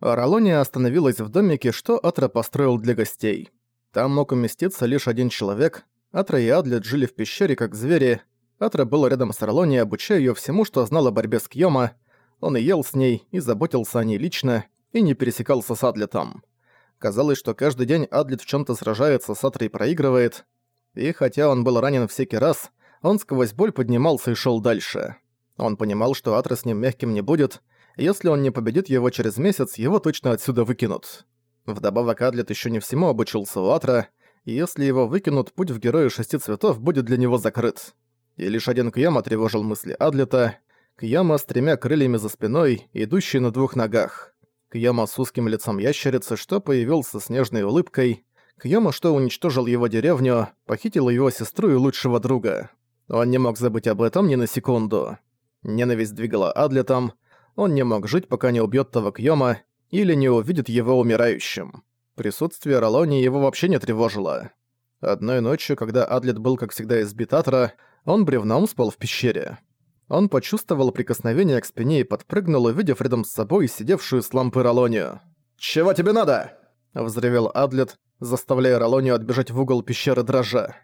Ролония остановилась в домике, что Атра построил для гостей. Там мог уместиться лишь один человек. Атра и Адлет жили в пещере как звери. Атра был рядом с Ролонией, обучая её всему, что знал о борьбе с Кьёма. Он и ел с ней, и заботился о ней лично, и не пересекался с Адлетом. Казалось, что каждый день Адлет в чём-то сражается с Атрой и проигрывает. И хотя он был ранен всякий раз, он сквозь боль поднимался и шёл дальше. Он понимал, что Атра с ним мягким не будет, если он не победит его через месяц, его точно отсюда выкинут. Вдобавок Адлет ещё не всему обучился у Атра, и если его выкинут, путь в Героя Шести Цветов будет для него закрыт. И лишь один Кьяма тревожил мысли Адлета. Кьяма с тремя крыльями за спиной, идущий на двух ногах. Кьяма с узким лицом ящерицы, что появился с нежной улыбкой. Кьяма, что уничтожил его деревню, похитил его сестру и лучшего друга. Он не мог забыть об этом ни на секунду. Ненависть двигала Адлетом. Он не мог жить, пока не убьет того Кьяма или не увидит его умирающим. Присутствие Ролони его вообще не тревожило. Одной ночью, когда Адлет был, как всегда, избит Атра, он бревном спал в пещере. Он почувствовал прикосновение к спине и подпрыгнул, увидев рядом с собой сидевшую с лампы Ролонию. «Чего тебе надо?» – взревел Адлет, заставляя Ролонию отбежать в угол пещеры дрожа.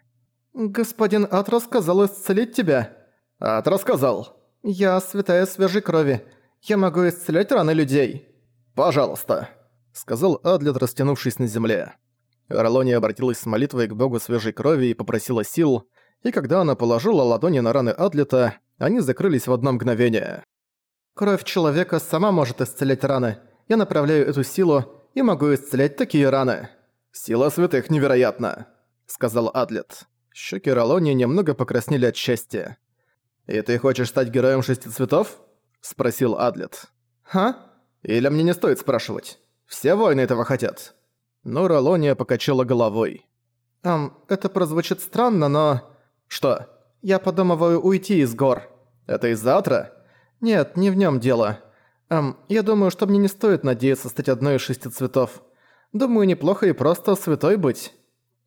«Господин Атра сказал исцелить тебя». «Атра сказал?» «Я святая свежей крови. Я могу исцелять раны людей». «Пожалуйста», — сказал Адлет, растянувшись на земле. Ролония обратилась с молитвой к богу свежей крови и попросила сил, и когда она положила ладони на раны Адлета, они закрылись в одно мгновение. «Кровь человека сама может исцелять раны. Я направляю эту силу и могу исцелять такие раны». «Сила святых невероятна», — сказал Адлет. Щеки Ролонии немного покраснели от счастья. «И ты хочешь стать героем шести цветов?» — спросил Адлет. «Ха? Или мне не стоит спрашивать? Все воины этого хотят?» Но Ролония покачала головой. «Эм, это прозвучит странно, но...» «Что?» «Я подумываю уйти из гор». «Это из завтра?» «Нет, не в нем дело. Эм, я думаю, что мне не стоит надеяться стать одной из шести цветов. Думаю, неплохо и просто святой быть».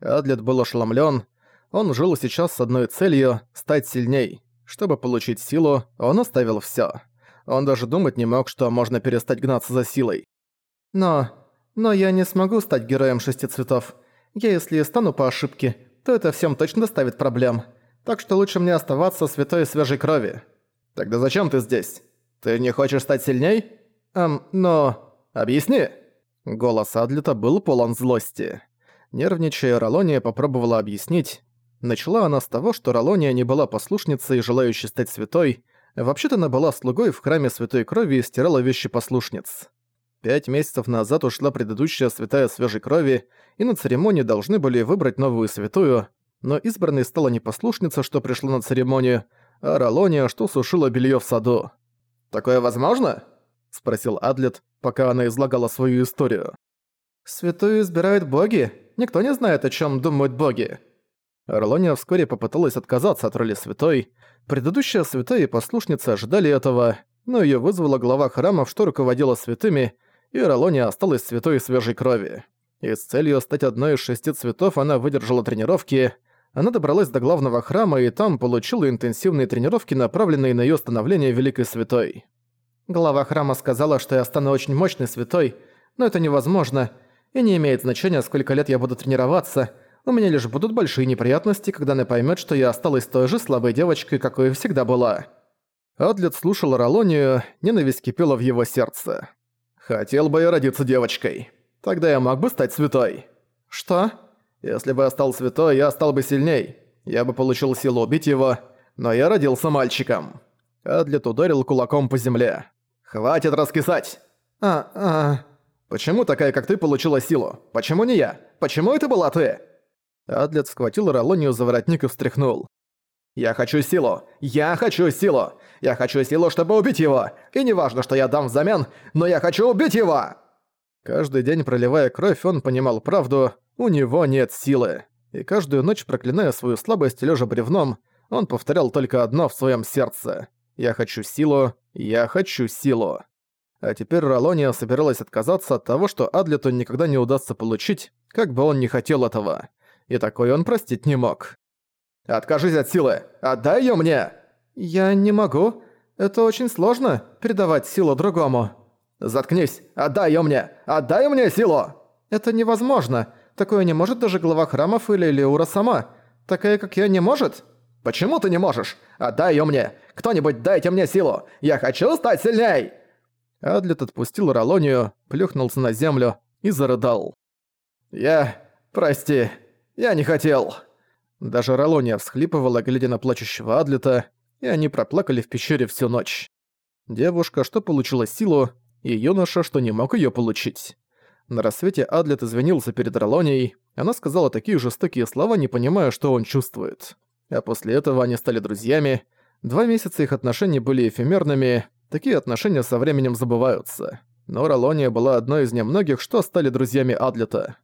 Адлет был ошеломлен. Он жил сейчас с одной целью – стать сильней. Чтобы получить силу, он оставил все. Он даже думать не мог, что можно перестать гнаться за силой. «Но... но я не смогу стать героем шести цветов. Я если стану по ошибке, то это всем точно доставит проблем. Так что лучше мне оставаться святой свежей крови. Тогда зачем ты здесь? Ты не хочешь стать сильней? Эм, но... Объясни!» Голос Адлета был полон злости. Нервничая, Ролония попробовала объяснить. Начала она с того, что Ролония не была послушницей, желающей стать святой. Вообще-то она была слугой в храме Святой Крови и стирала вещи послушниц. Пять месяцев назад ушла предыдущая святая свежей крови, и на церемонии должны были выбрать новую святую, но избранной стала не послушница, что пришла на церемонию, а Ролония, что сушила белье в саду. «Такое возможно?» — спросил Адлет, пока она излагала свою историю. «Святую избирают боги? Никто не знает, о чем думают боги». Ролония вскоре попыталась отказаться от роли святой. Предыдущая святая и послушница ожидали этого, но ее вызвала глава храмов, что руководила святыми, и Ролония осталась святой свежей крови. И с целью стать одной из шести цветов она выдержала тренировки. Она добралась до главного храма и там получила интенсивные тренировки, направленные на ее становление Великой Святой. Глава храма сказала, что я стану очень мощной святой, но это невозможно, и не имеет значения, сколько лет я буду тренироваться, у меня лишь будут большие неприятности, когда она поймет, что я осталась той же слабой девочкой, какой всегда была. Адлет слушал Ролонию, ненависть кипела в его сердце. «Хотел бы я родиться девочкой. Тогда я мог бы стать святой». «Что?» «Если бы я стал святой, я стал бы сильней. Я бы получил силу убить его, но я родился мальчиком». Адлет ударил кулаком по земле. «Хватит раскисать!» «А, а...» «Почему такая, как ты, получила силу? Почему не я? Почему это была ты?» Адлет схватил Ролонию за воротник и встряхнул. «Я хочу силу! Я хочу силу! Я хочу силу, чтобы убить его! И не важно, что я дам взамен, но я хочу убить его!» Каждый день проливая кровь, он понимал правду, у него нет силы. И каждую ночь, проклиная свою слабость лежа бревном, он повторял только одно в своем сердце. «Я хочу силу, я хочу силу». А теперь Ролония собиралась отказаться от того, что Адлету никогда не удастся получить, как бы он ни хотел этого. И такое он простить не мог. «Откажись от силы! Отдай её мне!» «Я не могу. Это очень сложно, передавать силу другому». «Заткнись! Отдай её мне! Отдай мне силу!» «Это невозможно! Такое не может даже глава храмов или Леура сама! Такая, как я, не может?» «Почему ты не можешь? Отдай её мне! Кто-нибудь дайте мне силу! Я хочу стать сильней!» Адлет отпустил Ролонию, плюхнулся на землю и зарыдал. «Я... прости, я не хотел». Даже Ролония всхлипывала, глядя на плачущего Адлета, и они проплакали в пещере всю ночь. Девушка, что получила силу, и юноша, что не мог её получить. На рассвете Адлет извинился перед Ролонией, она сказала такие жестокие слова, не понимая, что он чувствует. А после этого они стали друзьями. Два месяца их отношений были эфемерными, такие отношения со временем забываются. Но Ролония была одной из немногих, что стали друзьями Адлета.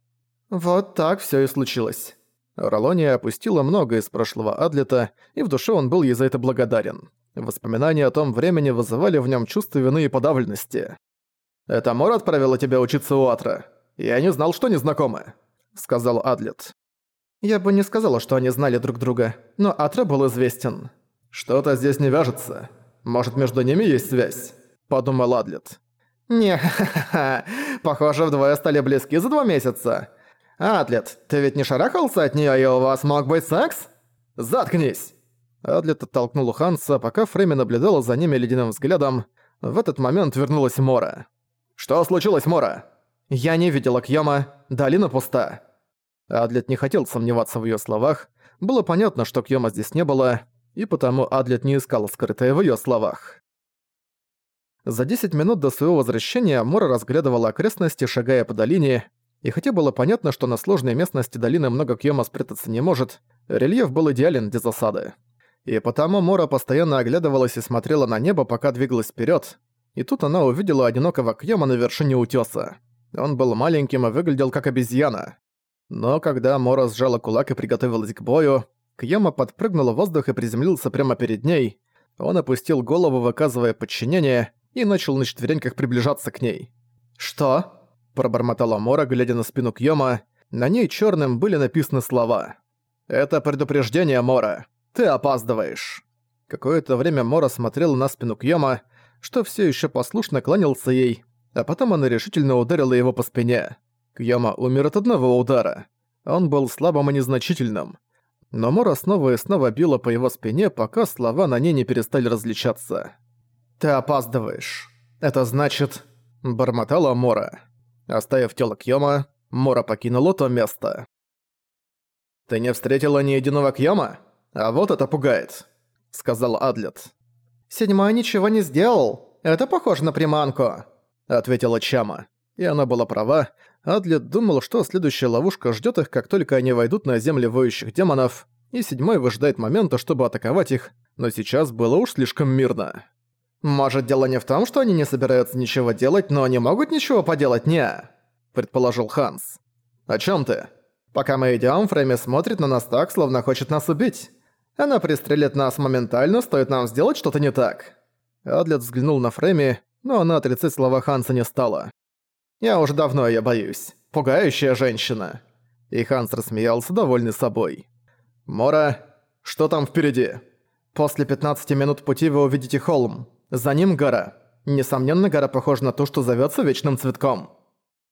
Вот так всё и случилось. Ролония опустила много из прошлого Адлета, и в душе он был ей за это благодарен. Воспоминания о том времени вызывали в нем чувство вины и подавленности. «Это Мор отправила тебя учиться у Атра? Я не знал, что они знакомы», — сказал Адлет. Я бы не сказала, что они знали друг друга, но Атра был известен. «Что-то здесь не вяжется. Может, между ними есть связь?» – подумал Адлет. «Не, похоже, вдвое стали близки за два месяца. Адлет, ты ведь не шарахался от неё, и у вас мог быть секс? Заткнись!» Адлет оттолкнул Ханса, пока Фрейми наблюдала за ними ледяным взглядом. В этот момент вернулась Мора. «Что случилось, Мора?» «Я не видела Кьяма. Долина пуста». Адлет не хотел сомневаться в её словах. Было понятно, что Кьяма здесь не было, и потому Адлет не искал скрытое в её словах. За 10 минут до своего возвращения Мора разглядывала окрестности, шагая по долине, и хотя было понятно, что на сложной местности долины много Кьёма спрятаться не может, рельеф был идеален для засады. И потому Мора постоянно оглядывалась и смотрела на небо, пока двигалась вперед. И тут она увидела одинокого Кьёма на вершине утёса. Он был маленьким и выглядел как обезьяна. Но когда Мора сжала кулак и приготовилась к бою, Кьёма подпрыгнул в воздух и приземлился прямо перед ней. Он опустил голову, выказывая подчинение, и начал на четвереньках приближаться к ней. «Что?» – пробормотала Мора, глядя на спину Кьёма. На ней чёрным были написаны слова. «Это предупреждение, Мора. Ты опаздываешь». Какое-то время Мора смотрела на спину Кьёма, что всё ещё послушно кланялся ей, а потом она решительно ударила его по спине. Кьёма умер от одного удара. Он был слабым и незначительным. Но Мора снова и снова била по его спине, пока слова на ней не перестали различаться. «Ты опаздываешь. Это значит...» – бормотала Мора. Оставив тело Кьёма, Мора покинула то место. «Ты не встретила ни единого Кьёма? А вот это пугает», — сказал Адлет. «Седьмой ничего не сделал. Это похоже на приманку», — ответила Чама. И она была права. Адлет думал, что следующая ловушка ждет их, как только они войдут на земли воющих демонов, и седьмой выжидает момента, чтобы атаковать их, но сейчас было уж слишком мирно. «Может, дело не в том, что они не собираются ничего делать, но они могут ничего поделать, не?» – предположил Ханс. «О чем ты?» «Пока мы идем, Фрейми смотрит на нас так, словно хочет нас убить. Она пристрелит нас моментально, стоит нам сделать что-то не так». Адлет взглянул на Фрейми, но она отрицать слова Ханса не стала. «Я уже давно её боюсь. Пугающая женщина». И Ханс рассмеялся, довольный собой. «Мора, что там впереди?» «После 15 минут пути вы увидите холм. За ним гора. Несомненно, гора похожа на ту, что зовётся Вечным Цветком».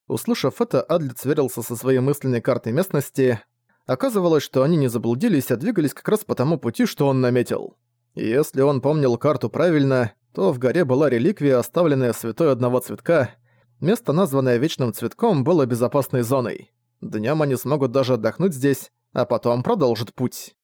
Услышав это, Адлет сверился со своей мысленной картой местности. Оказывалось, что они не заблудились, а двигались как раз по тому пути, что он наметил. И если он помнил карту правильно, то в горе была реликвия, оставленная святой одного цветка. Место, названное Вечным Цветком, было безопасной зоной. Днём они смогут даже отдохнуть здесь, а потом продолжат путь.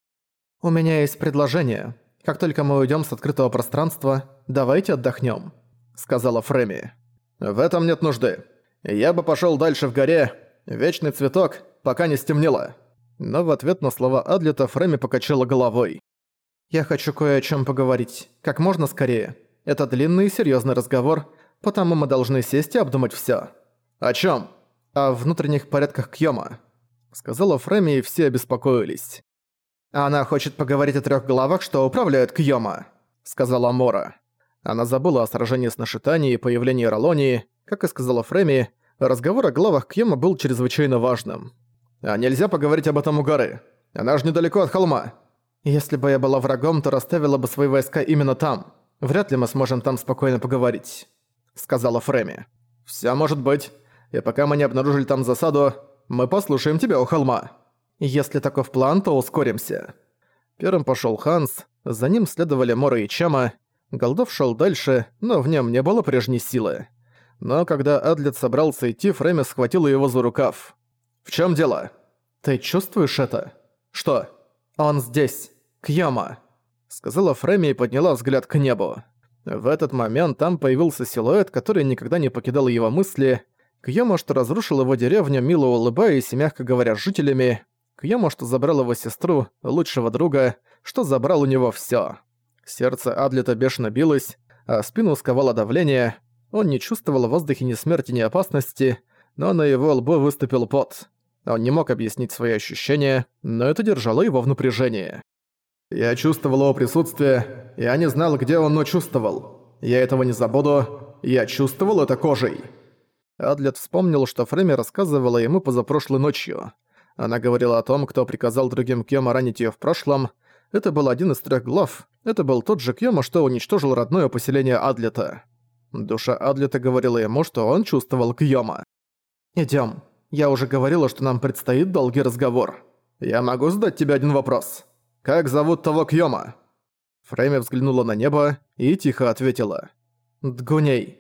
«У меня есть предложение. Как только мы уйдем с открытого пространства, давайте отдохнем, сказала Фреми. «В этом нет нужды. Я бы пошел дальше в горе. Вечный цветок, пока не стемнело». Но в ответ на слова Адлета Фреми покачала головой. «Я хочу кое о чем поговорить. Как можно скорее. Это длинный и серьезный разговор, потому мы должны сесть и обдумать все. «О чем? «О внутренних порядках Кьёма», — сказала Фреми, и все обеспокоились. «Она хочет поговорить о трех главах, что управляют Кьёма», — сказала Мора. Она забыла о сражении с Нашитани и появлении Ролонии. Как и сказала Фреми, разговор о главах Кьёма был чрезвычайно важным. «А нельзя поговорить об этом у горы? Она же недалеко от холма». «Если бы я была врагом, то расставила бы свои войска именно там. Вряд ли мы сможем там спокойно поговорить», — сказала Фреми. «Всё может быть. И пока мы не обнаружили там засаду, мы послушаем тебя у холма. Если таков план, то ускоримся». Первым пошёл Ханс, за ним следовали Мора и Чама. Голдов шёл дальше, но в нем не было прежней силы. Но когда Адлет собрался идти, Фреми схватила его за рукав. «В чём дело?» «Ты чувствуешь это?» «Что?» «Он здесь. Кьяма», — сказала Фреми и подняла взгляд к небу. В этот момент там появился силуэт, который никогда не покидал его мысли. Кьяма, что разрушил его деревню, мило улыбаясь и мягко говоря с жителями. Кьяма, что забрал его сестру, лучшего друга, что забрал у него всё. Сердце Адлета бешено билось, а спину сковало давление. Он не чувствовал в воздухе ни смерти, ни опасности, но на его лбу выступил пот. Он не мог объяснить свои ощущения, но это держало его в напряжении. «Я чувствовал его присутствие, я не знал, где он, но чувствовал. Я этого не забуду, я чувствовал это кожей». Адлет вспомнил, что Фрейми рассказывала ему позапрошлой ночью. Она говорила о том, кто приказал другим Кьёма ранить её в прошлом. Это был один из трёх глав. Это был тот же Кьёма, что уничтожил родное поселение Адлета. Душа Адлета говорила ему, что он чувствовал Кьёма. «Идём», я уже говорила, что нам предстоит долгий разговор. Я могу задать тебе один вопрос. Как зовут того Кьёма?» Фрейми взглянула на небо и тихо ответила. «Дгуней».